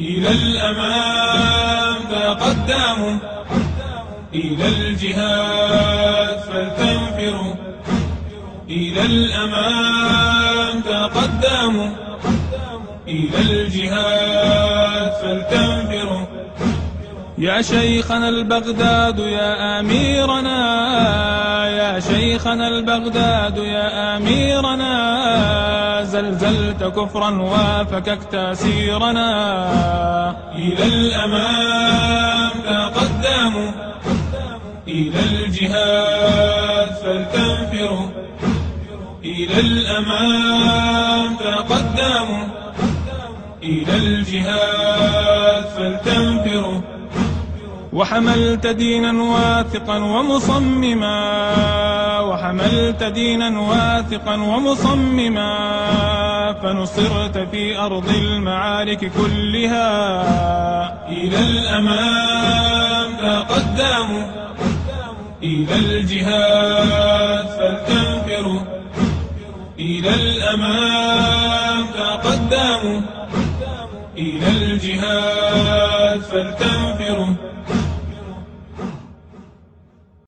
إلى الأمام تقدموا إلى الجهاد فلتنفروا. إلى الأمام تقدموا إلى الجهاد فلتنفروا. يا شيخنا البغداد يا أميرنا. يا شيخنا البغداد يا أميرنا. زلزلت كفرا وفككت سيرنا إلى الأمام تقدموا إلى الجهاد فلتنفروا. إلى الأمام تقدموا إلى الجهاد فلتنفروا. وحملت دينا واثقا ومصمما. وحملت دينا واثقا ومصمما فنصرت في أرض المعارك كلها إلى الأمام تقدموا إلى الجهاد فلتنفروا إلى الأمام تقدموا إلى الجهاد فلتنفروا